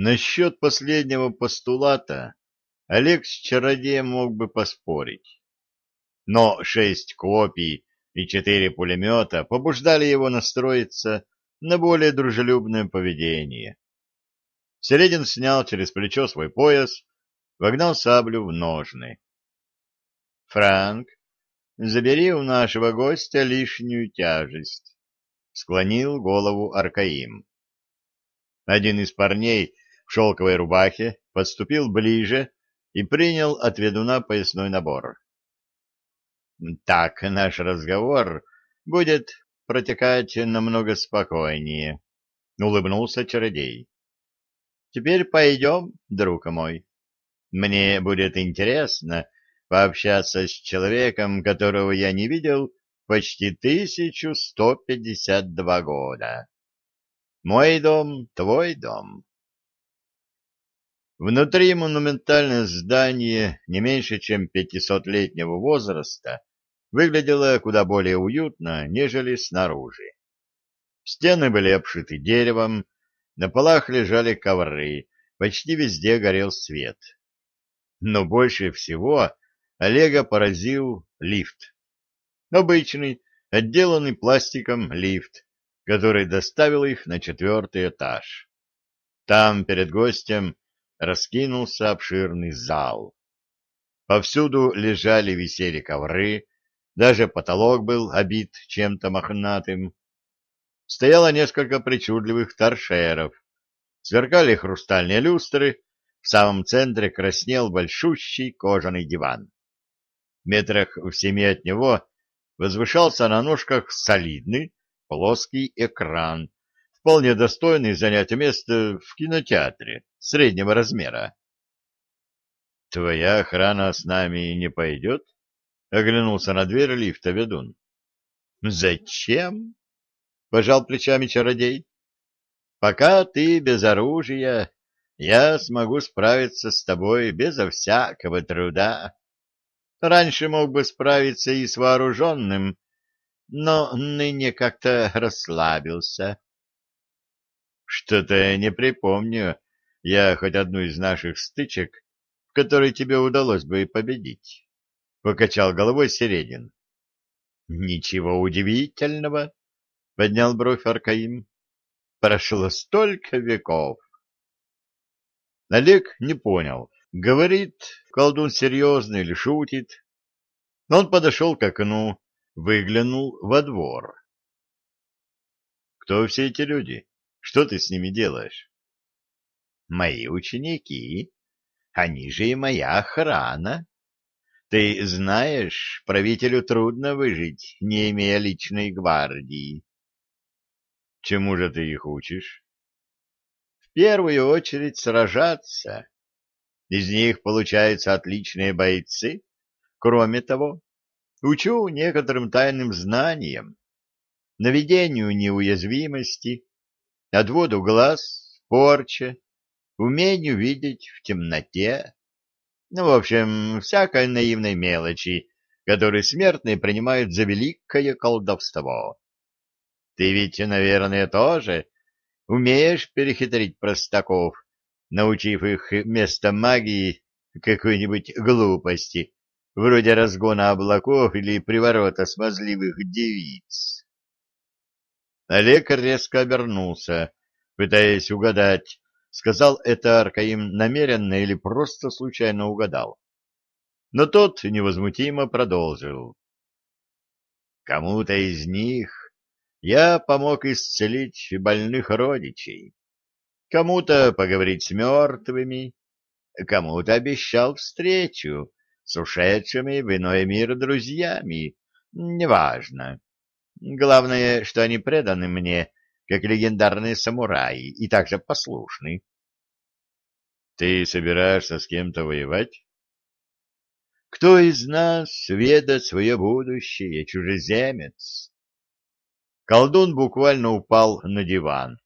Насчет последнего постулата Олег с чародеем мог бы поспорить. Но шесть копий и четыре пулемета побуждали его настроиться на более дружелюбное поведение. Середин снял через плечо свой пояс, вогнал саблю в ножны. — Франк, забери у нашего гостя лишнюю тяжесть, — склонил голову Аркаим. Один из парней в шелковой рубахе подступил ближе и принял от ведуна поясной набор. — Так наш разговор будет протекать намного спокойнее, — улыбнулся чародей. — Теперь пойдем, друг мой. Мне будет интересно пообщаться с человеком, которого я не видел почти тысячу сто пятьдесят два года. Мой дом — твой дом. Внутри монументальное здание не меньше, чем пятисотлетнего возраста выглядело куда более уютно, нежели снаружи. Стены были обшиты деревом, на полах лежали ковры, почти везде горел свет. Но больше всего Олега поразил лифт. Обычный, отделанный пластиком лифт, который доставил их на четвертый этаж. Там перед гостем раскинулся обширный зал. Повсюду лежали висели ковры, даже потолок был обит чем-то мохнатым. Стояло несколько причудливых торшеров, сверкали хрустальные люстры, в самом центре краснел большущий кожаный диван. Метрах в семи от него возвышался на ножках солидный плоский экран, вполне достойный занять место в кинотеатре среднего размера. — Твоя охрана с нами не пойдет? — оглянулся на дверь лифта ведун. — Зачем? — пожал плечами чародей. — Пока ты без оружия, я смогу справиться с тобой безо всякого труда. Раньше мог бы справиться и с вооруженным, но ныне как-то расслабился. Что-то не припомню я хоть одну из наших стычек, в которой тебе удалось бы победить. Покачал головой Середин. Ничего удивительного, поднял бровь Аркаим. Прошло столько веков. Олег не понял, говорит колдун серьезно или шутит. Но он подошел к окну, выглянул во двор. Кто все эти люди? Что ты с ними делаешь? Мои ученики. Они же и моя охрана. Ты знаешь, правителю трудно выжить, не имея личной гвардии. Чему же ты их учишь? В первую очередь сражаться. Из них получаются отличные бойцы. Кроме того, учу некоторым тайным знаниям, наведению неуязвимости, отводу глаз, порче, умению видеть в темноте. Ну, в общем, всякой наивной мелочи, которую смертные принимают за великое колдовство. Ты ведь, наверное, тоже умеешь перехитрить простаков, научив их вместо магии какой-нибудь глупости, вроде разгона облаков или приворота смазливых девиц. Олег резко обернулся, пытаясь угадать, сказал это Аркаим намеренно или просто случайно угадал. Но тот невозмутимо продолжил. Кому-то из них я помог исцелить больных родичей, кому-то поговорить с мертвыми, кому-то обещал встречу с ушедшими в иной мир друзьями, неважно. Главное, что они преданы мне, как легендарные самураи, и также послушны. Ты собираешься с кем-то воевать? Кто из нас ведает свое будущее, чужеземец? Колдун буквально упал на диван.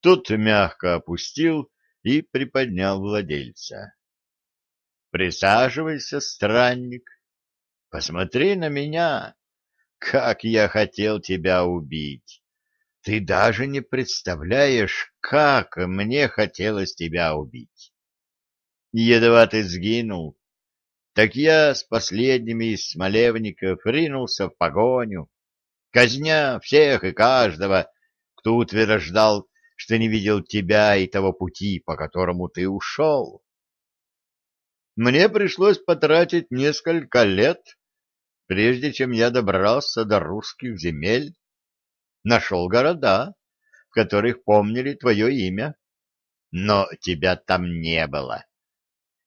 Тут мягко опустил и приподнял владельца. Присаживайся, странник. Посмотри на меня. Как я хотел тебя убить. Ты даже не представляешь, как мне хотелось тебя убить. Едва ты сгинул, так я с последними из смолевников ринулся в погоню, казня всех и каждого, кто утверждал, что не видел тебя и того пути, по которому ты ушел. Мне пришлось потратить несколько лет, прежде чем я добрался до русских земель, нашел города, в которых помнили твое имя, но тебя там не было.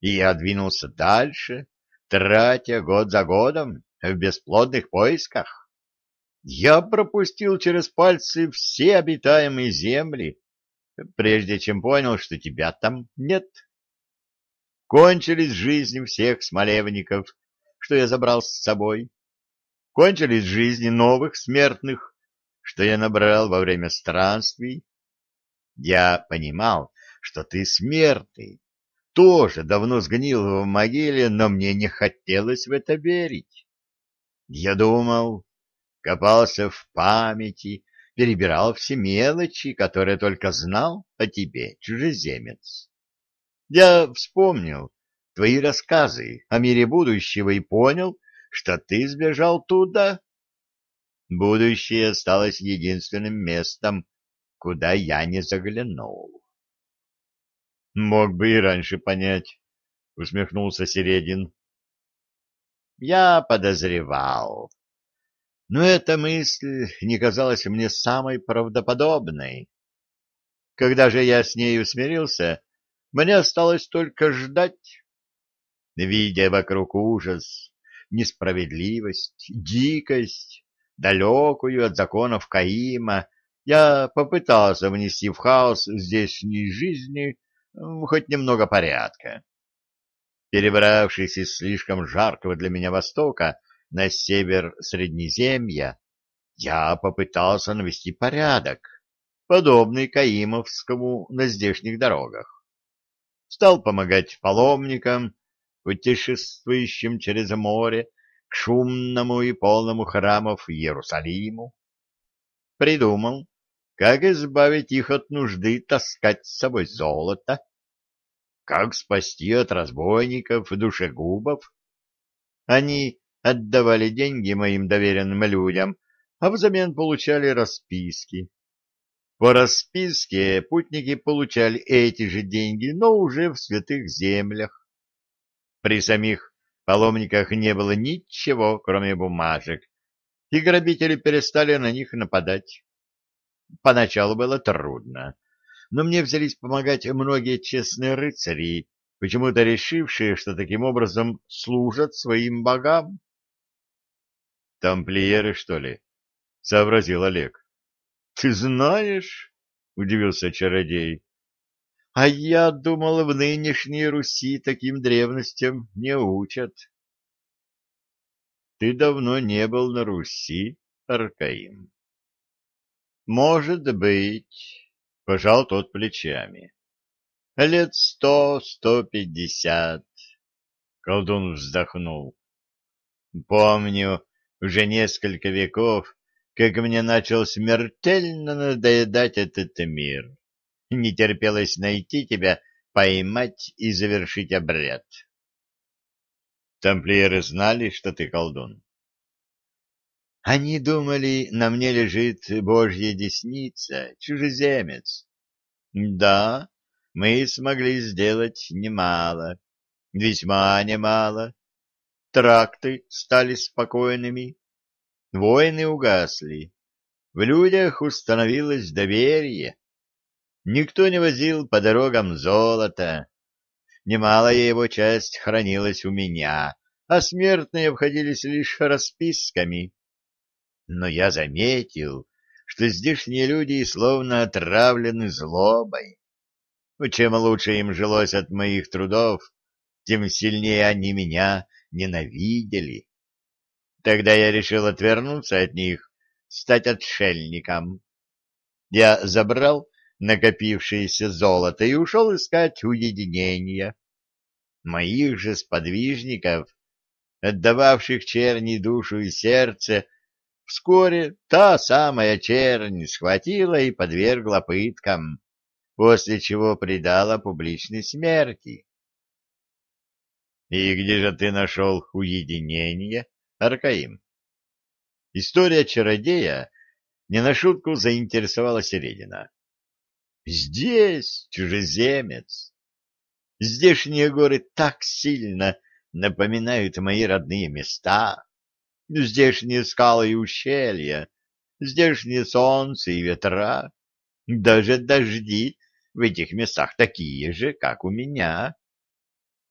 И я двинулся дальше, тратя год за годом в бесплодных поисках. Я пропустил через пальцы все обитаемые земли, прежде чем понял, что тебя там нет. Кончились жизни всех смолевников, что я забрал с собой. Кончились жизни новых смертных, что я набрал во время странствий. Я понимал, что ты смертный, тоже давно сгнил в могиле, но мне не хотелось в это верить. Я думал, копался в памяти, перебирал все мелочи, которые только знал о тебе, чужеземец. Я вспомнил твои рассказы о мире будущего и понял, что ты сбежал туда. Будущее осталось единственным местом, куда я не заглянул. Мог бы и раньше понять, усмехнулся Середин. Я подозревал, но эта мысль не казалась мне самой правдоподобной. Когда же я с нею смирился, мне осталось только ждать. Видя вокруг ужас, несправедливость, дикость, далекую от законов Каима, я попытался внести в хаос здешней жизни хоть немного порядка. Перебравшись из слишком жаркого для меня востока, на север Среднеземья, я попытался навести порядок, подобный Каимовскому на здешних дорогах. Стал помогать паломникам, путешествующим через море, шумному и полному храмов Иерусалиму. Придумал, как избавить их от нужды таскать с собой золото, как спасти от разбойников и душегубов. Они отдавали деньги моим доверенным людям, а взамен получали расписки. По расписке путники получали эти же деньги, но уже в святых землях. При самих паломниках не было ничего, кроме бумажек, и грабители перестали на них нападать. Поначалу было трудно, но мне взялись помогать многие честные рыцари, почему-то решившие, что таким образом служат своим богам. Тамплиеры, что ли? — сообразил Олег. — Ты знаешь? — удивился чародей. — А я думал, в нынешней Руси таким древностям не учат. — Ты давно не был на Руси, Аркаим? — Может быть, — пожал тот плечами. — Лет сто-сто пятьдесят. Колдун вздохнул. — Помню, уже несколько веков, как мне начал смертельно надоедать этот мир. Не терпелось найти тебя, поймать и завершить обряд. Тамплиеры знали, что ты колдун? Они думали, на мне лежит божья десница, чужеземец. Да, мы смогли сделать немало, весьма немало, тракты стали спокойными, войны угасли, в людях установилось доверие. Никто не возил по дорогам золота, немалая его часть хранилась у меня, а смертные обходились лишь расписками. Но я заметил, что здешние люди словно отравлены злобой. Чем лучше им жилось от моих трудов, тем сильнее они меня ненавидели. Тогда я решил отвернуться от них, стать отшельником. Я забрал накопившееся золото и ушел искать уединения. Моих же сподвижников, отдававших черни душу и сердце, вскоре та самая чернь схватила и подвергла пыткам, после чего предала публичной смерти. И где же ты нашел уединение, Аркаим? История чародея не на шутку заинтересовала Середина. Здесь чужеземец. Здешние горы так сильно напоминают мои родные места. Здешние скалы и ущелья, здешнее солнце и ветра, даже дожди в этих местах такие же, как у меня.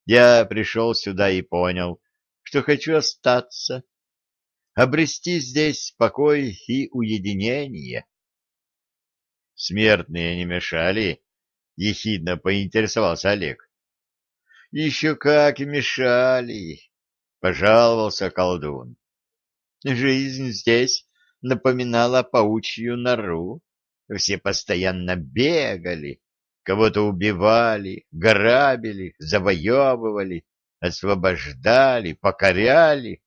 Я пришел сюда и понял, что хочу остаться, обрести здесь покой и уединение. Смертные не мешали, — ехидно поинтересовался Олег. — Еще как мешали, — пожаловался колдун. Жизнь здесь напоминала паучью нору. Все постоянно бегали, кого-то убивали, грабили, завоевывали, освобождали, покоряли.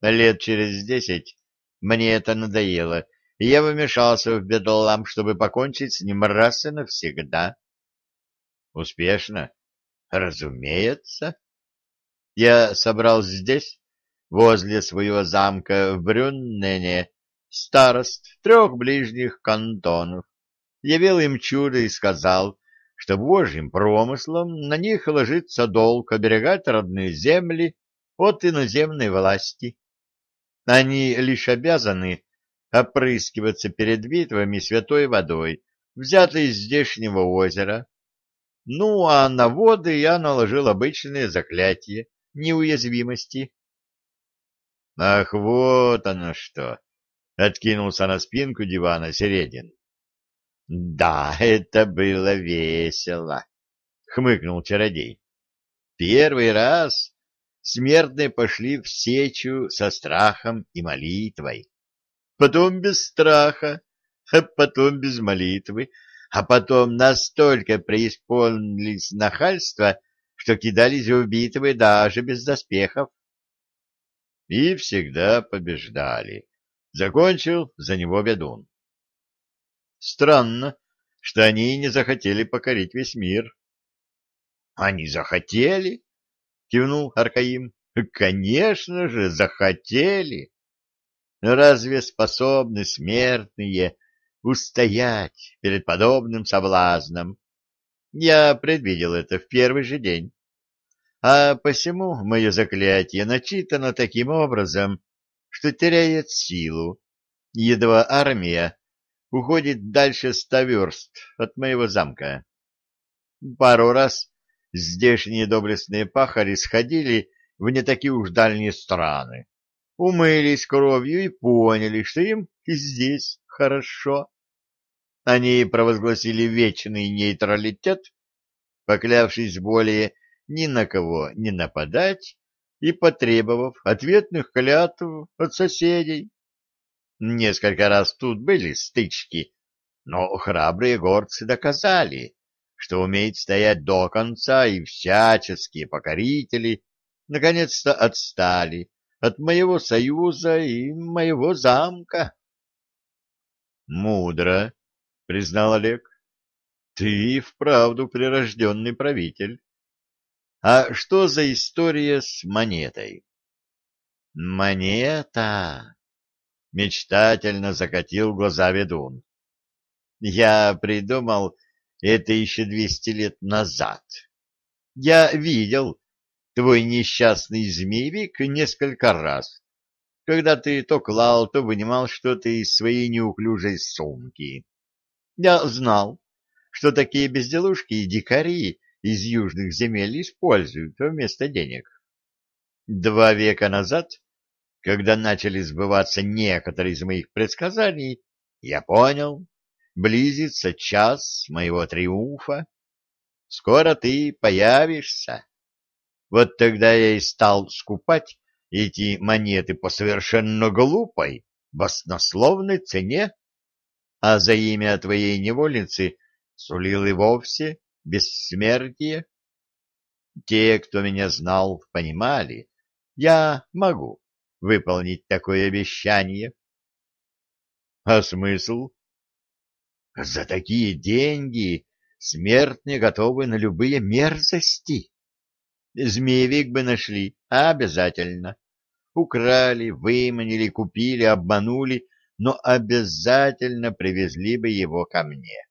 Лет через десять мне это надоело, и я вмешался в бедлам, чтобы покончить с ним раз и навсегда. Успешно? Разумеется. Я собрал здесь, возле своего замка в Брюннене, старост трех ближних кантонов, явил им чудо и сказал, что божьим промыслом на них ложится долг оберегать родные земли от иноземной власти. Они лишь обязаны опрыскиваться перед битвами святой водой, взятой из здешнего озера. Ну, а на воды я наложил обычные заклятия неуязвимости. — Ах, вот оно что! — откинулся на спинку дивана Середин. — Да, это было весело, — хмыкнул чародей. — Первый раз смертные пошли в сечу со страхом и молитвой потом без страха, а потом без молитвы, а потом настолько преисполнились нахальства, что кидались в битвы даже без доспехов. И всегда побеждали. Закончил за него ведун. Странно, что они не захотели покорить весь мир. — Они захотели? — кивнул Аркаим. — Конечно же, захотели. Разве способны смертные устоять перед подобным соблазном? Я предвидел это в первый же день. А посему мое заклятие начитано таким образом, что теряет силу, едва армия уходит дальше ста верст от моего замка. Пару раз здешние доблестные пахари сходили в не такие уж дальние страны, умылись кровью и поняли, что им и здесь хорошо. Они провозгласили вечный нейтралитет, поклявшись более ни на кого не нападать и потребовав ответных клятв от соседей. Несколько раз тут были стычки, но храбрые горцы доказали, что умеют стоять до конца, и всяческие покорители наконец-то отстали от моего союза и моего замка. — Мудро, — признал Олег. — Ты вправду прирожденный правитель. А что за история с монетой? — Монета! — мечтательно закатил глаза ведун. — Я придумал это еще двести лет назад. Я видел, твой несчастный змеевик несколько раз, когда ты то клал, то вынимал что-то из своей неуклюжей сумки. Я знал, что такие безделушки и дикари из южных земель используют вместо денег. Два века назад, когда начали сбываться некоторые из моих предсказаний, я понял, близится час моего триумфа. Скоро ты появишься. Вот тогда я и стал скупать эти монеты по совершенно глупой, баснословной цене, а за имя твоей невольницы сулил и вовсе бессмертие. Те, кто меня знал, понимали, я могу выполнить такое обещание. А смысл? За такие деньги смертные готовы на любые мерзости. Змеевик бы нашли, обязательно. Украли, выманили, купили, обманули, но обязательно привезли бы его ко мне.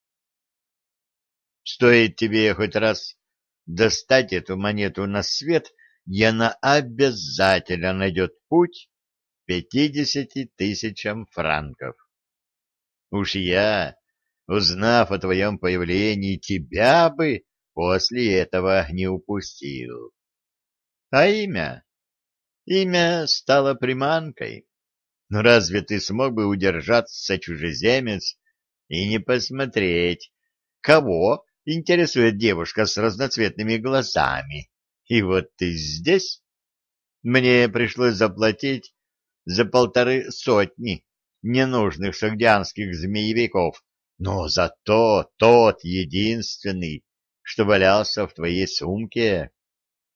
Стоит тебе хоть раз достать эту монету на свет, и она обязательно найдет путь пятидесяти тысячам франков. Уж я, узнав о твоем появлении, тебя бы после этого не упустил. А имя? Имя стало приманкой. Но разве ты смог бы удержаться, чужеземец, и не посмотреть, кого интересует девушка с разноцветными глазами? И вот ты здесь. Мне пришлось заплатить за полторы сотни ненужных сагдианских змеевиков, но зато тот единственный, что валялся в твоей сумке,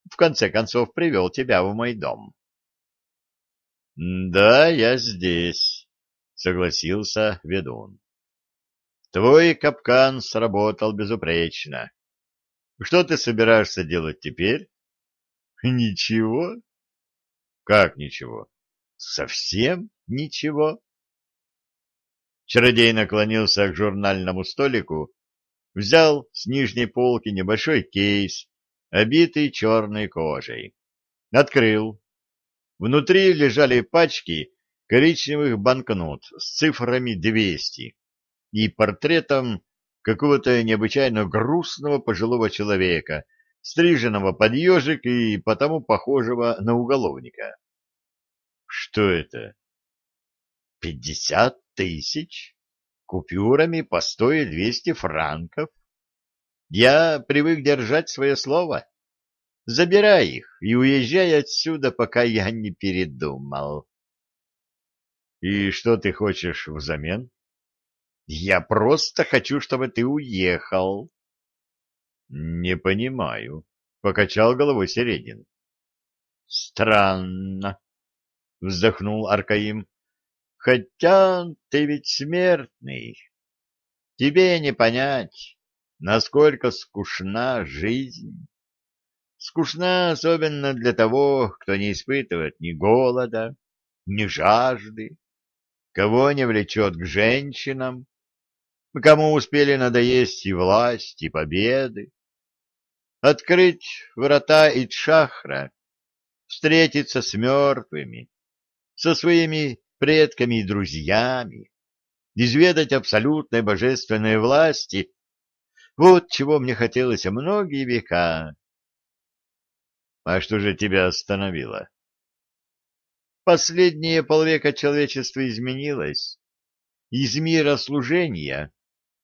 в конце концов привел тебя в мой дом. — Да, я здесь, — согласился ведун. — Твой капкан сработал безупречно. Что ты собираешься делать теперь? — Ничего. — Как ничего? Совсем ничего? Чародей наклонился к журнальному столику, взял с нижней полки небольшой кейс, обитый черной кожей. Открыл. Внутри лежали пачки коричневых банкнот с цифрами 200 и портретом какого-то необычайно грустного пожилого человека, стриженного под ежик и потому похожего на уголовника. Что это? Пятьдесят тысяч? Купюрами по сто и двести франков? Я привык держать свое слово. Забирай их и уезжай отсюда, пока я не передумал. И что ты хочешь взамен? Я просто хочу, чтобы ты уехал. Не понимаю, покачал головой Середин. Странно, вздохнул Аркаим. Хотя ты ведь смертный. Тебе не понять, насколько скучна жизнь. Скучна особенно для того, кто не испытывает ни голода, ни жажды, кого не влечет к женщинам, кому успели надоесть и власть, и победы. Открыть врата Итшахра, встретиться с мертвыми, со своими предками и друзьями, изведать абсолютной божественной власти вот чего мне хотелось многие века. А что же тебя остановило? Последние полвека человечество изменилось. Из мира служения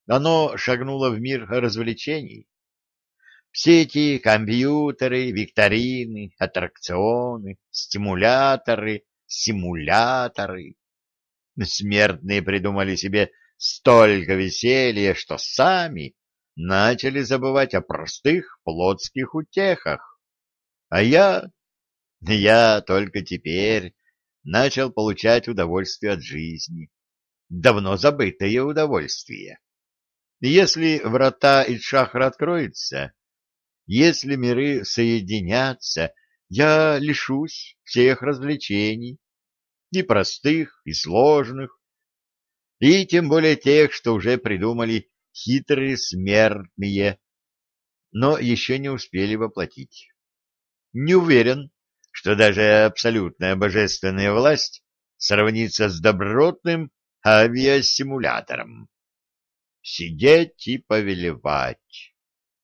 оно шагнуло в мир развлечений. Все эти компьютеры, викторины, аттракционы, стимуляторы, симуляторы. Смертные придумали себе столько веселья, что сами начали забывать о простых плотских утехах. А я... я только теперь начал получать удовольствие от жизни. Давно забытое удовольствие. Если врата Итшахра откроются, если миры соединятся, я лишусь всех развлечений, и простых, и сложных, и тем более тех, что уже придумали хитрые смертные, но еще не успели воплотить. Не уверен, что даже абсолютная божественная власть сравнится с добротным авиасимулятором. Сидеть и повелевать,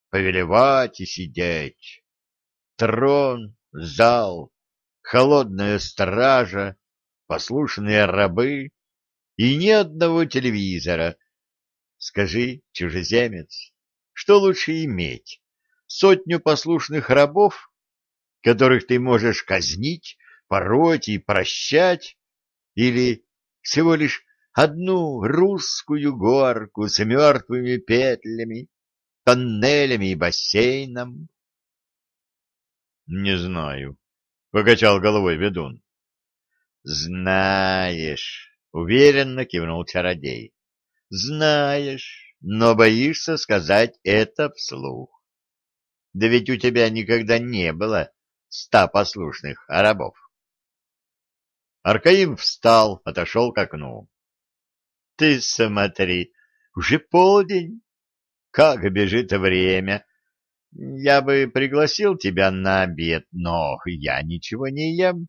повелевать и сидеть. Трон, зал, холодная стража, послушные рабы и ни одного телевизора — Скажи, чужеземец, что лучше иметь? Сотню послушных рабов, которых ты можешь казнить, пороть и прощать, или всего лишь одну русскую горку с мертвыми петлями, тоннелями и бассейном? — Не знаю, — покачал головой ведун. — Знаешь, — уверенно кивнул чародей. — Знаешь, но боишься сказать это вслух. Да ведь у тебя никогда не было ста послушных рабов. Аркаим встал, отошел к окну. — Ты смотри, уже полдень. Как бежит время. Я бы пригласил тебя на обед, но я ничего не ем.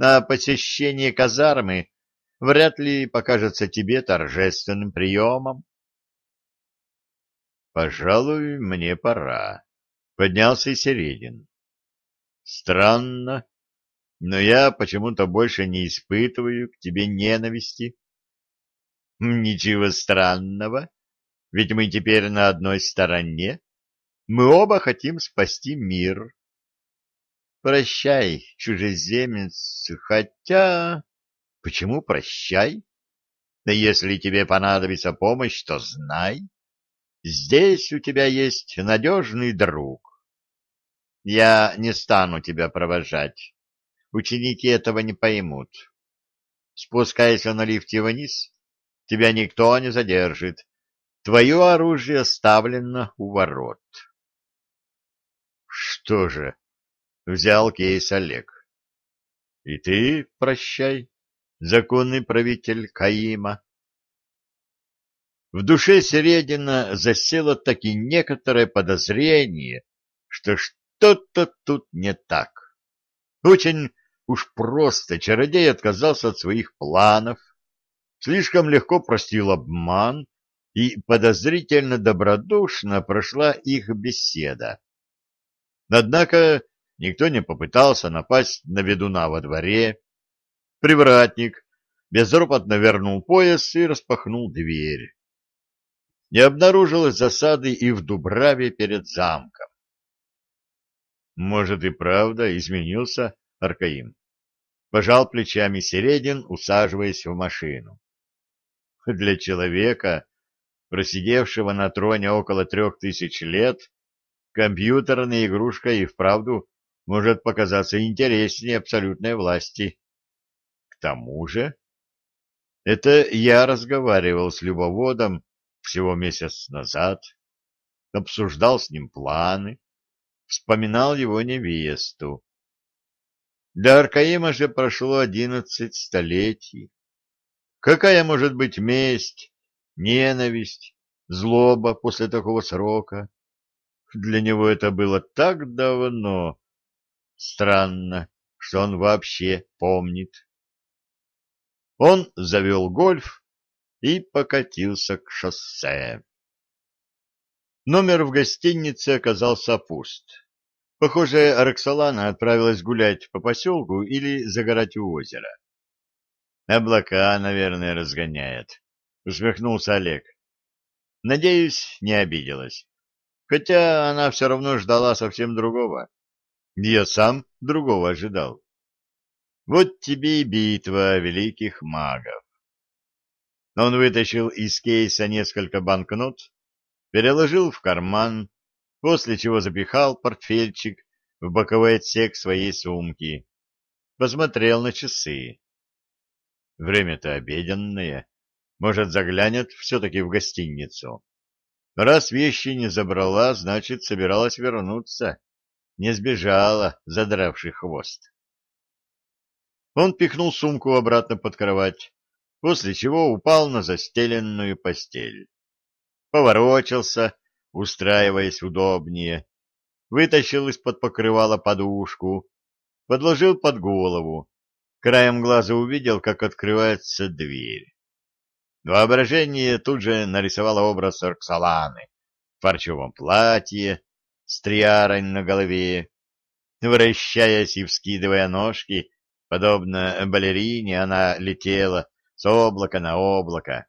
А посещение казармы вряд ли покажется тебе торжественным приемом. Пожалуй, мне пора. Поднялся и Середин. Странно, но я почему-то больше не испытываю к тебе ненависти. Ничего странного, ведь мы теперь на одной стороне. Мы оба хотим спасти мир. Прощай, чужеземец, хотя... Почему прощай? Но если тебе понадобится помощь, то знай. Здесь у тебя есть надежный друг. Я не стану тебя провожать. Ученики этого не поймут. Спускайся на лифте вниз, тебя никто не задержит. Твое оружие оставлено у ворот. Что же, взял кейс Олег. И ты прощай, законный правитель Каима. В душе Середина засело таки некоторое подозрение, что что-то тут не так. Очень уж просто чародей отказался от своих планов, слишком легко простил обман, и подозрительно добродушно прошла их беседа. Однако никто не попытался напасть на ведуна во дворе. Привратник безропотно вернул пояс и распахнул дверь. Не обнаружилось засады и в Дубраве перед замком. Может и правда изменился Аркаим. Пожал плечами Середин, усаживаясь в машину. Для человека, просидевшего на троне около трех тысяч лет, компьютерная игрушка и вправду может показаться интереснее абсолютной власти. К тому же, это я разговаривал с любоводом всего месяц назад, обсуждал с ним планы, вспоминал его невесту. Для Аркаима же прошло одиннадцать столетий. Какая может быть месть, ненависть, злоба после такого срока? Для него это было так давно. Странно, что он вообще помнит. Он завел гольф и покатился к шоссе. Номер в гостинице оказался пуст. Похоже, Роксолана отправилась гулять по поселку или загорать у озера. «Облака, наверное, разгоняет», — усмехнулся Олег. «Надеюсь, не обиделась. Хотя она все равно ждала совсем другого. Я сам другого ожидал. Вот тебе и битва великих магов». Он вытащил из кейса несколько банкнот, переложил в карман, после чего запихал портфельчик в боковой отсек своей сумки. Посмотрел на часы. Время-то обеденное. Может, заглянет все-таки в гостиницу. Раз вещи не забрала, значит, собиралась вернуться. Не сбежала, задравший хвост. Он пихнул сумку обратно под кровать, после чего упал на застеленную постель поворочился, устраиваясь удобнее, вытащил из-под покрывала подушку, подложил под голову, краем глаза увидел, как открывается дверь. Воображение тут же нарисовало образ Роксоланы в парчевом платье, с триарой на голове. Вращаясь и вскидывая ножки, подобно балерине, она летела с облака на облако,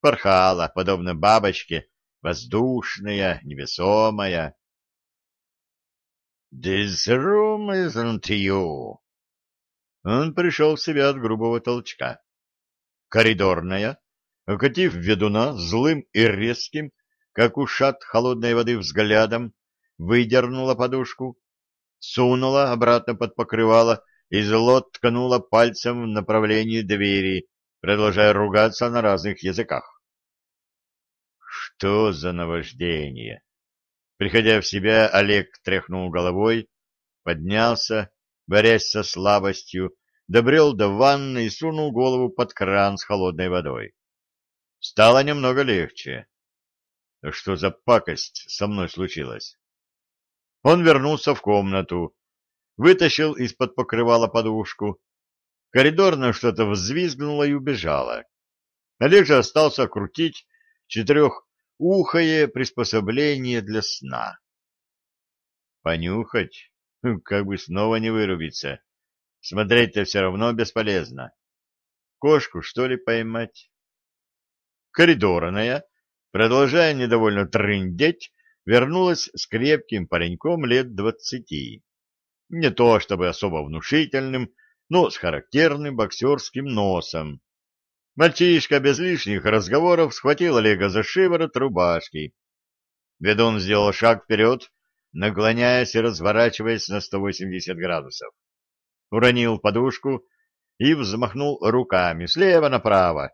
порхала, подобно бабочке, воздушная, невесомая. «This room isn't you!» Он пришел в себя от грубого толчка. Коридорная, окатив ведуна злым и резким, как ушат холодной воды взглядом, выдернула подушку, сунула обратно под покрывало и зло ткнула пальцем в направлении двери, продолжая ругаться на разных языках. Что за наваждение? Приходя в себя, Олег тряхнул головой, поднялся, борясь со слабостью, добрел до ванны и сунул голову под кран с холодной водой. Стало немного легче. Что за пакость со мной случилась? Он вернулся в комнату, вытащил из-под покрывала подушку. Коридорно что-то взвизгнуло и убежало. Олег же остался крутить четырехухое приспособление для сна. Понюхать? Как бы снова не вырубиться. Смотреть-то все равно бесполезно. Кошку, что ли, поймать? Коридорная, продолжая недовольно трындеть, вернулась с крепким пареньком лет двадцати. Не то чтобы особо внушительным, но с характерным боксерским носом. Мальчишка без лишних разговоров схватил Олега за шиворот рубашки. Ведун сделал шаг вперед, наклоняясь и разворачиваясь на 180 градусов. Уронил подушку и взмахнул руками слева направо,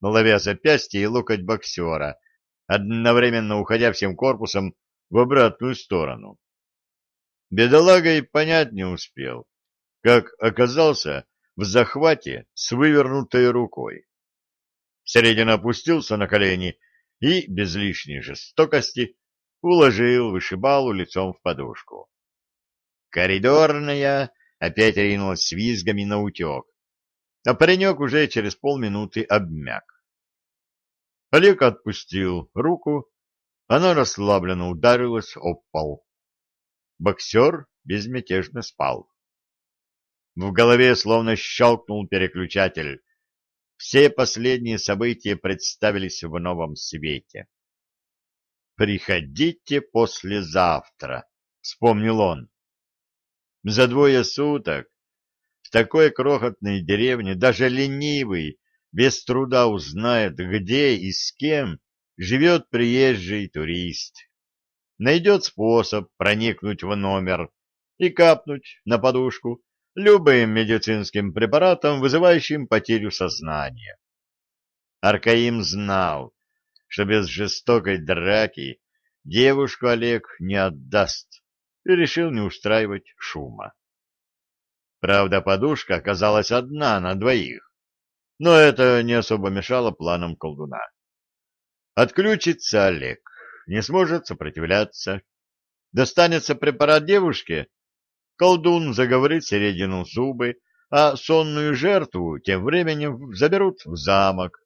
ловя запястье и локоть боксера, одновременно уходя всем корпусом в обратную сторону. Бедолага и понять не успел, как оказался в захвате с вывернутой рукой. Середина опустился на колени и, без лишней жестокости, уложил вышибалу лицом в подушку. Коридорная опять ринулась с визгами на утек, а паренек уже через полминуты обмяк. Олег отпустил руку, она расслабленно ударилась об пол. Боксер безмятежно спал. В голове словно щелкнул переключатель. Все последние события представились в новом свете. «Приходите послезавтра», — вспомнил он. За двое суток в такой крохотной деревне даже ленивый без труда узнает, где и с кем живет приезжий турист. Найдет способ проникнуть в номер и капнуть на подушку любым медицинским препаратом, вызывающим потерю сознания. Аркаим знал, что без жестокой драки девушку Олег не отдаст, и решил не устраивать шума. Правда, подушка оказалась одна на двоих, но это не особо мешало планам колдуна. Отключится Олег, не сможет сопротивляться. Достанется препарат девушке, колдун заговорит середину зубы, а сонную жертву тем временем заберут в замок.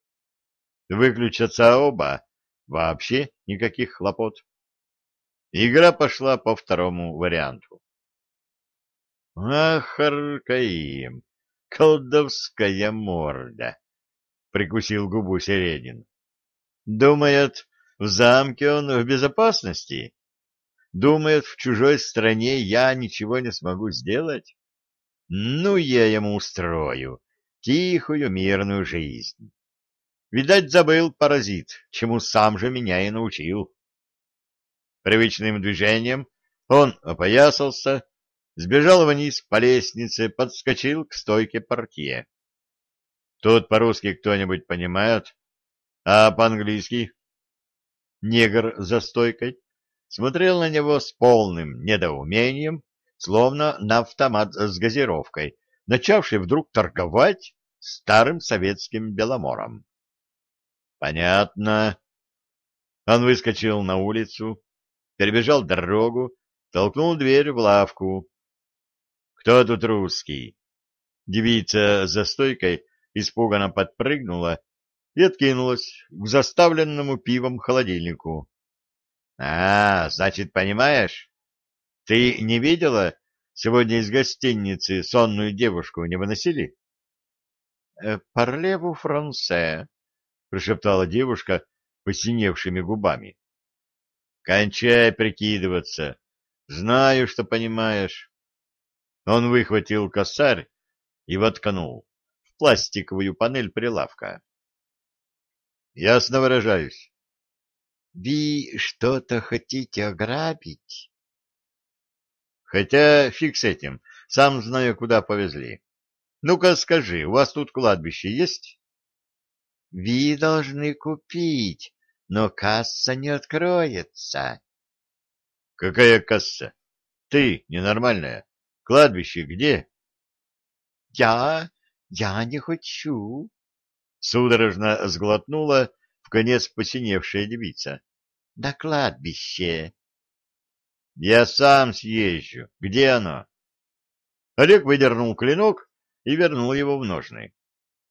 Выключатся оба, вообще никаких хлопот. Игра пошла по второму варианту. Ах, Аркаим, колдовская морда! Прикусил губу Середин. Думает, в замке он в безопасности? Думает, в чужой стране я ничего не смогу сделать? Ну, я ему устрою тихую мирную жизнь. Видать, забыл паразит, чему сам же меня и научил. Привычным движением он опоясался, сбежал вниз по лестнице, подскочил к стойке портье. Тут по-русски кто-нибудь понимает, а по-английски? Негр за стойкой смотрел на него с полным недоумением, словно на автомат с газировкой, начавший вдруг торговать старым советским беломором. Понятно. Он выскочил на улицу, перебежал дорогу, толкнул дверь в лавку. Кто тут русский? Девица за стойкой испуганно подпрыгнула и откинулась к заставленному пивом холодильнику. — А, значит, понимаешь? Ты не видела, сегодня из гостиницы сонную девушку не выносили? «Э, — Парлеву франце, — прошептала девушка посиневшими губами. — Кончай прикидываться. Знаю, что понимаешь. Он выхватил косарь и воткнул в пластиковую панель прилавка. — Ясно выражаюсь. — Ви что-то хотите ограбить? — Хотя фиг с этим, сам знаю, куда повезли. Ну-ка скажи, у вас тут кладбище есть? вы должны купить, но касса не откроется. — Какая касса? Ты ненормальная. Кладбище где? — Я... я не хочу. Судорожно сглотнула в конец посиневшая девица. — На кладбище. — Я сам съезжу. Где оно? Олег выдернул клинок и вернул его в ножны.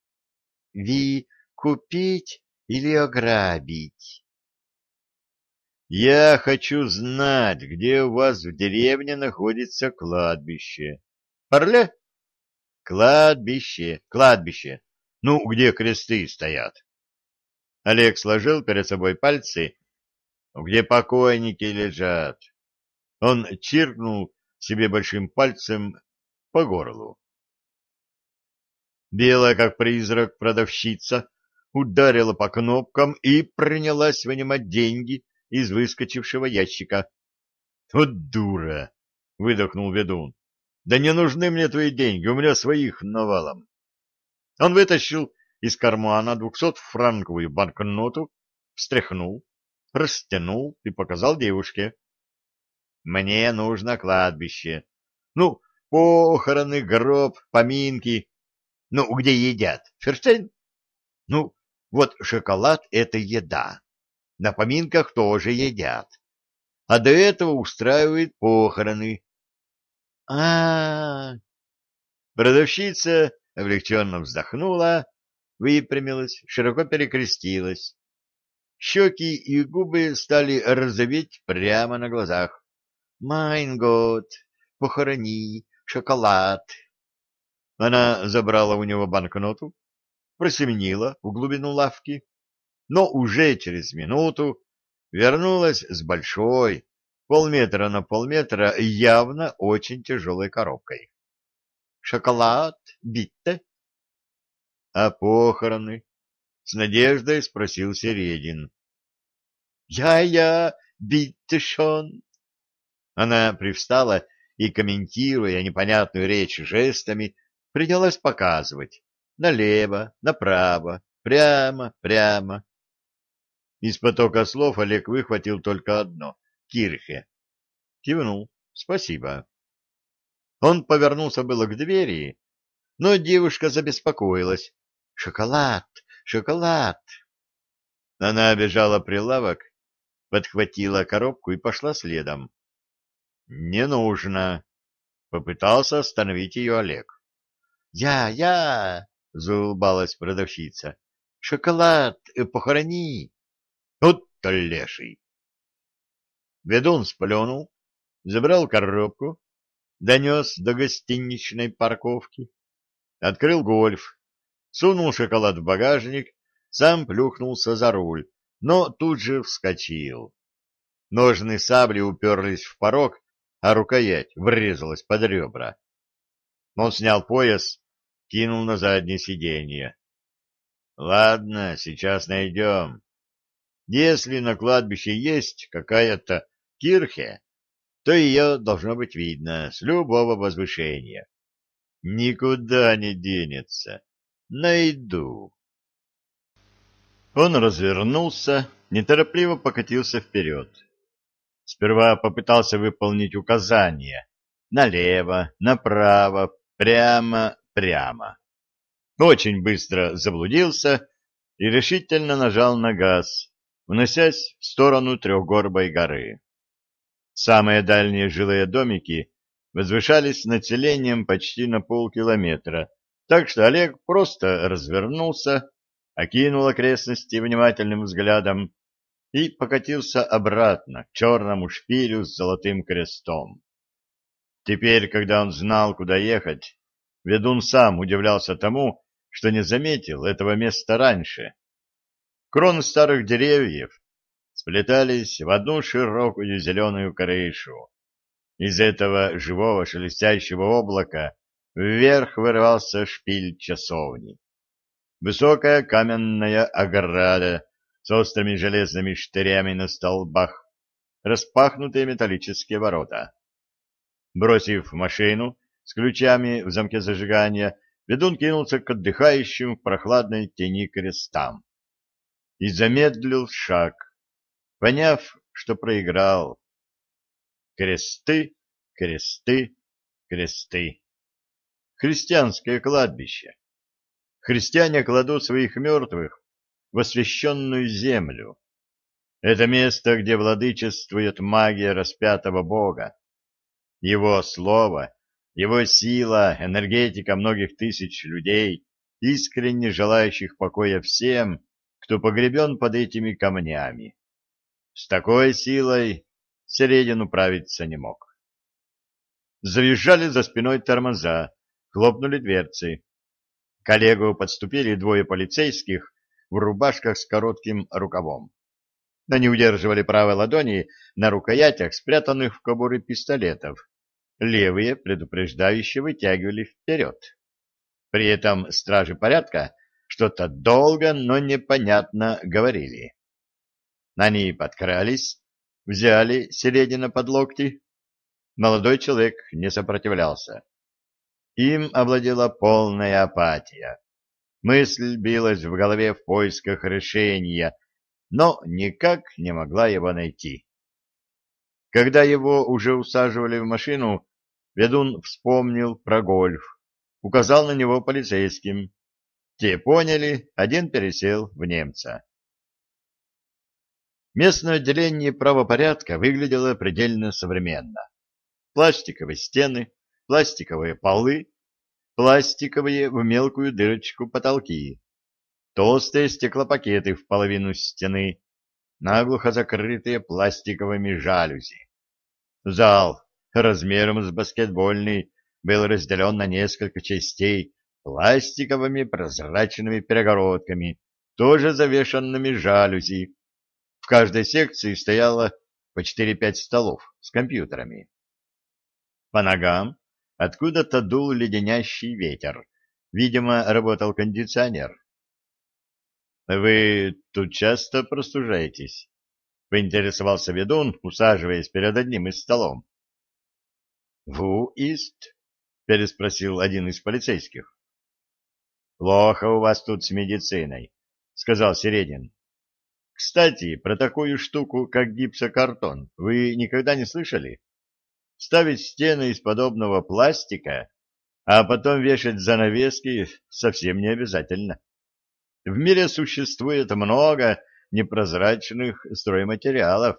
— Ви купить или ограбить? Я хочу знать, где у вас в деревне находится кладбище. Парле? Кладбище, кладбище. Ну, где кресты стоят? Олег сложил перед собой пальцы. Где покойники лежат? Он чиркнул себе большим пальцем по горлу. Белая, как призрак, продавщица ударила по кнопкам и принялась вынимать деньги из выскочившего ящика. — Вот дура! — выдохнул ведун. — Да не нужны мне твои деньги, у меня своих навалом. Он вытащил из кармана двухсотфранковую банкноту, встряхнул, растянул и показал девушке. — Мне нужно кладбище. Ну, похороны, гроб, поминки. Ну, где едят? Ферштейн? Ну, вот шоколад — это еда. На поминках тоже едят. А до этого устраивают похороны. А, -а, -а, Продавщица облегченно вздохнула, выпрямилась, широко перекрестилась. Щеки и губы стали розоветь прямо на глазах. «Mein Gott, похорони, шоколад!» Она забрала у него банкноту, просеменила в глубину лавки, но уже через минуту вернулась с большой, полметра на полметра, явно очень тяжелой коробкой. «Шоколад? Bitte?» «А похороны?» — с надеждой спросил Середин. «Я-я, биттешон!» Она привстала и, комментируя непонятную речь жестами, принялась показывать налево, направо, прямо, прямо. Из потока слов Олег выхватил только одно — Кирхе. Кивнул. Спасибо. Он повернулся было к двери, но девушка забеспокоилась. «Шоколад! Шоколад!» Она обежала прилавок, подхватила коробку и пошла следом. «Не нужно!» — попытался остановить ее Олег. «Я, я!» — заулыбалась продавщица. «Шоколад похорони!» Вот леший! Ведун сплюнул, забрал коробку, донес до гостиничной парковки, открыл гольф, сунул шоколад в багажник, сам плюхнулся за руль, но тут же вскочил. Ножны сабли уперлись в порог, а рукоять врезалась под ребра. Он снял пояс, кинул на заднее сиденье. — Ладно, сейчас найдем. Если на кладбище есть какая-то кирхе, то ее должно быть видно с любого возвышения. Никуда не денется. Найду. Он развернулся, неторопливо покатился вперед. Сперва попытался выполнить указания. Налево, направо, прямо, прямо. Очень быстро заблудился и решительно нажал на газ, уносясь в сторону Трехгорбой горы. Самые дальние жилые домики возвышались населением почти на полкилометра, так что Олег просто развернулся, окинул окрестности внимательным взглядом и покатился обратно к черному шпилю с золотым крестом. Теперь, когда он знал, куда ехать, ведун сам удивлялся тому, что не заметил этого места раньше. Кроны старых деревьев сплетались в одну широкую зеленую крышу. Из этого живого шелестящего облака вверх вырвался шпиль часовни. Высокая каменная ограда с острыми железными штырями на столбах, распахнутые металлические ворота. Бросив машину с ключами в замке зажигания, ведун кинулся к отдыхающим в прохладной тени крестам. И замедлил шаг, поняв, что проиграл. Кресты, кресты, кресты. Христианское кладбище. Христиане кладут своих мертвых в освященную землю. Это место, где владычествует магия распятого Бога. Его слово, его сила, энергетика многих тысяч людей, искренне желающих покоя всем, кто погребен под этими камнями. С такой силой Середин управиться не мог. Завизжали за спиной тормоза, хлопнули дверцы. Коллегу подступили двое полицейских в рубашках с коротким рукавом. Они удерживали правой ладони на рукоятях, спрятанных в кобуры пистолетов. Левые предупреждающе вытягивали вперед. При этом стражи порядка что-то долго, но непонятно говорили. Они подкрались, взяли Середина под локти. Молодой человек не сопротивлялся. Им овладела полная апатия. Мысль билась в голове в поисках решения, но никак не могла его найти. Когда его уже усаживали в машину, ведун вспомнил про гольф, указал на него полицейским. Те поняли, один пересел в немца. Местное отделение правопорядка выглядело предельно современно. Пластиковые стены, пластиковые полы, пластиковые в мелкую дырочку потолки, толстые стеклопакеты в половину стены, наглухо закрытые пластиковыми жалюзи. Зал размером с баскетбольный был разделен на несколько частей пластиковыми прозрачными перегородками, тоже завешенными жалюзи. В каждой секции стояло по 4-5 столов с компьютерами. По ногам откуда-то дул леденящий ветер. Видимо, работал кондиционер. «Вы тут часто простужаетесь?» — поинтересовался ведун, усаживаясь перед одним из столом. «Ву ист?» — переспросил один из полицейских. «Плохо у вас тут с медициной», — сказал Середин. «Кстати, про такую штуку, как гипсокартон, вы никогда не слышали? Ставить стены из подобного пластика, а потом вешать занавески совсем не обязательно. В мире существует много непрозрачных стройматериалов.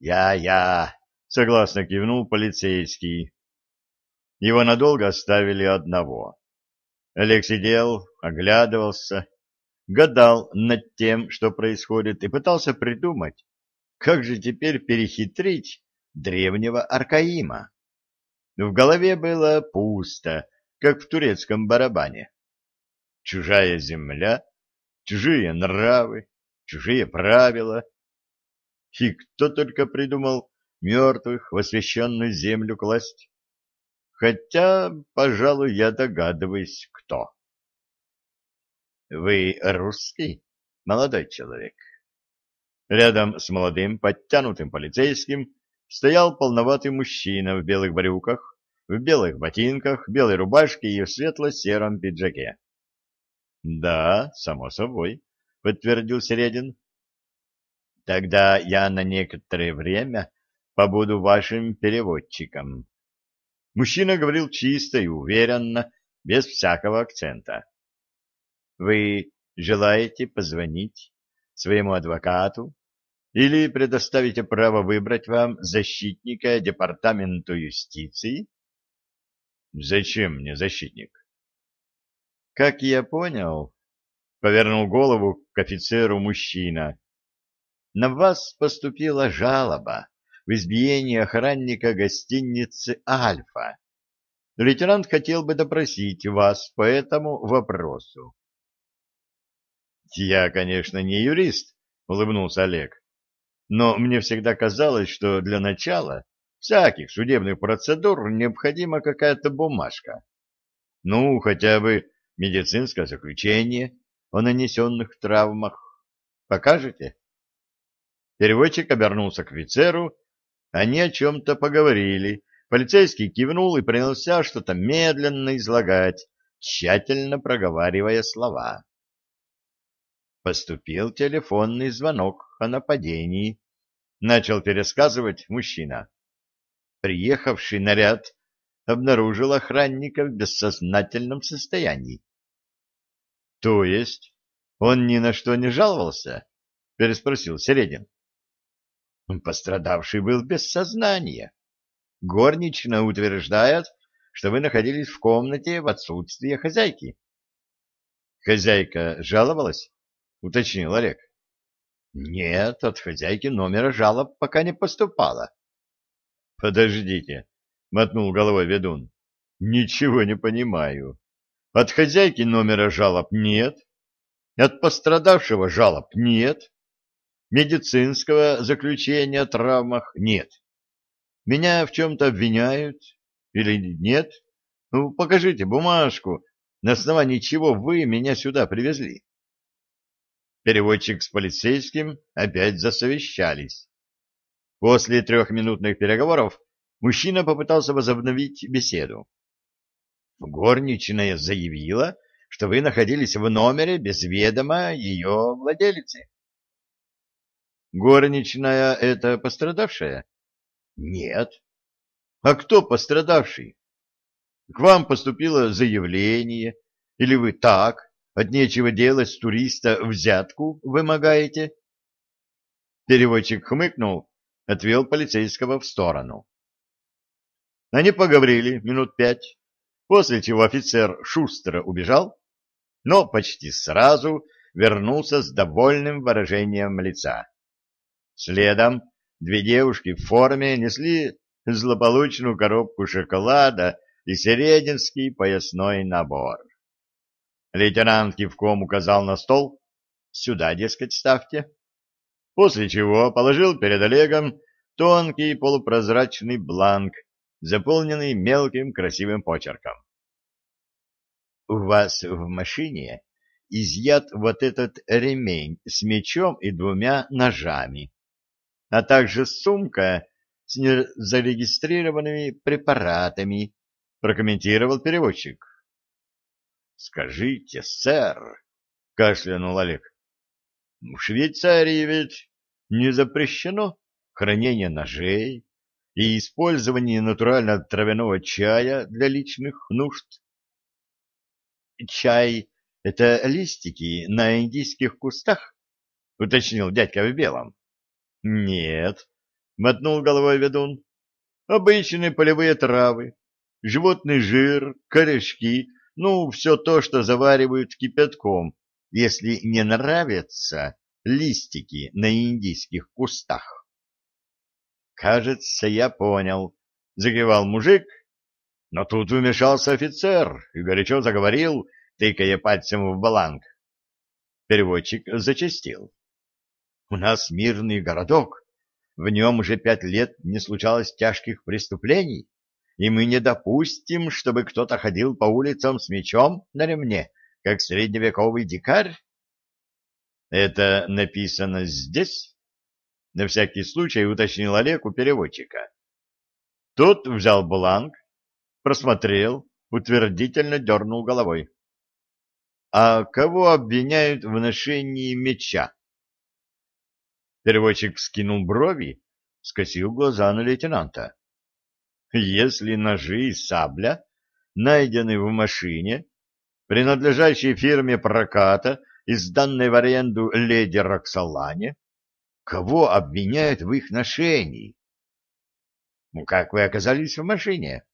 «Я-я!» — согласно кивнул полицейский. Его надолго оставили одного. Олег сидел, оглядывался, гадал над тем, что происходит, и пытался придумать, как же теперь перехитрить древнего Аркаима. В голове было пусто, как в турецком барабане. Чужая земля, чужие нравы, чужие правила. И кто только придумал мертвых в освященную землю класть? Хотя, пожалуй, я догадываюсь, кто. Вы русский, молодой человек? Рядом с молодым, подтянутым полицейским стоял полноватый мужчина в белых брюках, в белых ботинках, белой рубашке и в светло-сером пиджаке. — Да, само собой, — подтвердил Середин. — Тогда я на некоторое время побуду вашим переводчиком. Мужчина говорил чисто и уверенно, без всякого акцента. — Вы желаете позвонить своему адвокату или предоставите право выбрать вам защитника департаменту юстиции? Зачем мне защитник? Как я понял, повернул голову к офицеру мужчина. На вас поступила жалоба в избиении охранника гостиницы «Альфа». Лейтенант хотел бы допросить вас по этому вопросу. Я, конечно, не юрист, улыбнулся Олег. Но мне всегда казалось, что для начала всяких судебных процедур необходима какая-то бумажка. Ну, хотя бы медицинское заключение о нанесенных травмах. Покажете? Переводчик обернулся к офицеру, они о чем-то поговорили. Полицейский кивнул и принялся что-то медленно излагать, тщательно проговаривая слова. Поступил телефонный звонок о нападении. Начал пересказывать мужчина. Приехавший наряд обнаружил охранника в бессознательном состоянии. — То есть он ни на что не жаловался? — переспросил Середин. Пострадавший был без сознания. Горничная утверждает, что вы находились в комнате в отсутствие хозяйки. Хозяйка жаловалась? Уточнил Олег. Нет, от хозяйки номера жалоб пока не поступало. Подождите, мотнул головой ведун. Ничего не понимаю. От хозяйки номера жалоб нет. От пострадавшего жалоб нет. Медицинского заключения о травмах нет. Меня в чем-то обвиняют или нет? Ну, покажите бумажку, на основании чего вы меня сюда привезли. Переводчик с полицейским опять засовещались. После трехминутных переговоров мужчина попытался возобновить беседу. Горничная заявила, что вы находились в номере без ведома ее владелицы. Горничная — это пострадавшая? Нет. А кто пострадавший? К вам поступило заявление, или вы так, от нечего делать с туриста взятку вымогаете? Переводчик хмыкнул, отвел полицейского в сторону. Они поговорили минут пять, после чего офицер шустро убежал, но почти сразу вернулся с довольным выражением лица. Следом две девушки в форме несли злополучную коробку шоколада и серединский поясной набор. Лейтенант кивком указал на стол. «Сюда, дескать, ставьте». После чего положил перед Олегом тонкий полупрозрачный бланк, заполненный мелким красивым почерком. «У вас в машине изъят вот этот ремень с мечом и двумя ножами а также сумка с незарегистрированными препаратами, прокомментировал переводчик. Скажите, сэр, кашлянул Олег. В Швейцарии ведь не запрещено хранение ножей и использование натурально травяного чая для личных нужд. Чай — это листики на индийских кустах, уточнил дядька в белом. Нет, мотнул головой ведун. Обычные полевые травы, животный жир, корешки, ну, все то, что заваривают кипятком, если не нравятся листики на индийских кустах. Кажется, я понял, загревал мужик, но тут вмешался офицер и горячо заговорил, тыкая пальцем в баланг. Переводчик зачастил. У нас мирный городок, в нем уже пять лет не случалось тяжких преступлений, и мы не допустим, чтобы кто-то ходил по улицам с мечом на ремне, как средневековый дикарь. Это написано здесь? На всякий случай уточнил Олег у переводчика. Тот взял бланк, просмотрел, утвердительно дернул головой. А кого обвиняют в ношении меча? Переводчик скинул брови, скосил глаза на лейтенанта. Если ножи и сабля найдены в машине, принадлежащей фирме проката и сданной в аренду леди Роксолане, кого обвиняют в их ношении? Ну, как вы оказались в машине?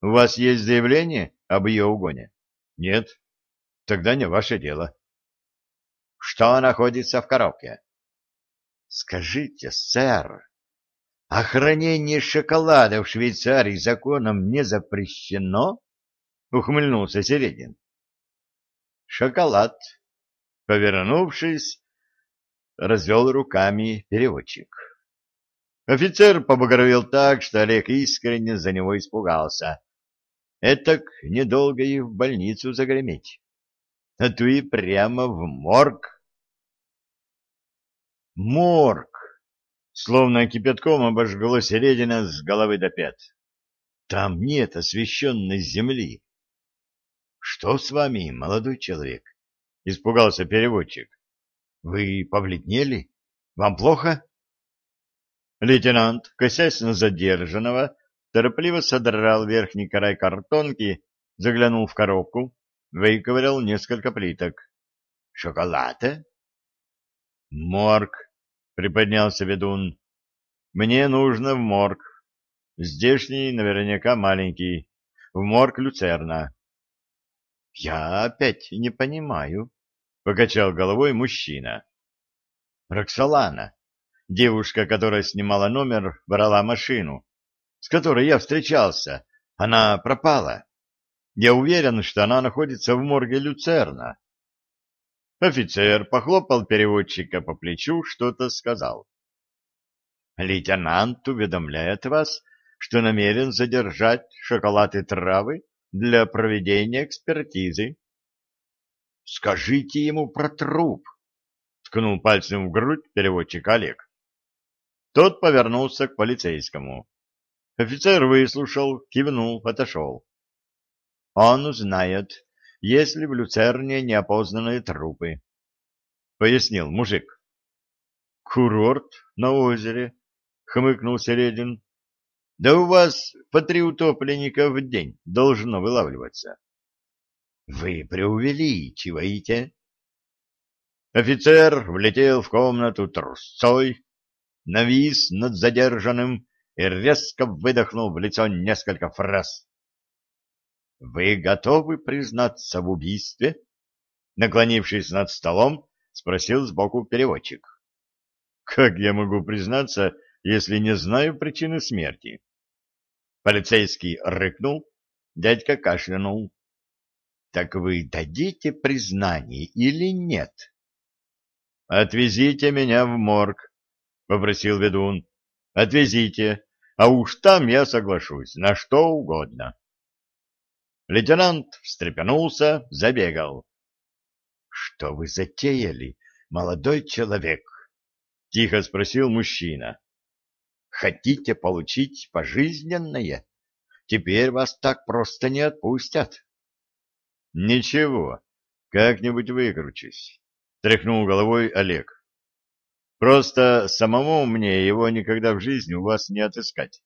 У вас есть заявление об ее угоне? Нет? Тогда не ваше дело. Что находится в коробке? Скажите, сэр, а хранение шоколада в Швейцарии законом не запрещено? Ухмыльнулся Середин. Шоколад, повернувшись, развел руками переводчик. Офицер побагровел так, что Олег искренне за него испугался. Этак недолго и в больницу загреметь, а то и прямо в морг. Морг! Словно кипятком обожгло середина с головы до пят. Там нет освещенной земли. Что с вами, молодой человек? — испугался переводчик. — Вы побледнели? Вам плохо? Лейтенант, косясь на задержанного, торопливо содрал верхний край картонки, заглянул в коробку, выковырял несколько плиток. — Шоколада? — Морг, — приподнялся ведун. — Мне нужно в морг. Здешний наверняка маленький. В морг люцерна. — Я опять не понимаю, — покачал головой мужчина. — Роксолана, девушка, которая снимала номер, брала машину, с которой я встречался. Она пропала. Я уверен, что она находится в морге Люцерна. Офицер похлопал переводчика по плечу, что-то сказал. Лейтенант уведомляет вас, что намерен задержать шоколад и травы для проведения экспертизы. — Скажите ему про труп, — ткнул пальцем в грудь переводчик Олег. Тот повернулся к полицейскому. Офицер выслушал, кивнул, отошел. — Он узнает, есть ли в Люцерне неопознанные трупы, — пояснил мужик. — Курорт на озере, — хмыкнул Середин. — Да у вас по три утопленника в день должно вылавливаться. — Вы преувеличиваете. Офицер влетел в комнату трусцой, навис над задержанным и резко выдохнул в лицо несколько фраз. «Вы готовы признаться в убийстве?» Наклонившись над столом, спросил сбоку переводчик. «Как я могу признаться, если не знаю причины смерти?» Полицейский рыкнул, дядька кашлянул. «Так вы дадите признание или нет?» «Отвезите меня в морг», — попросил ведун. — Отвезите, а уж там я соглашусь, на что угодно. Лейтенант встрепенулся, забегал. — Что вы затеяли, молодой человек? — тихо спросил мужчина. — Хотите получить пожизненное? Теперь вас так просто не отпустят. — Ничего, как-нибудь выкручусь, — тряхнул головой Олег. Просто самому мне его никогда в жизни у вас не отыскать.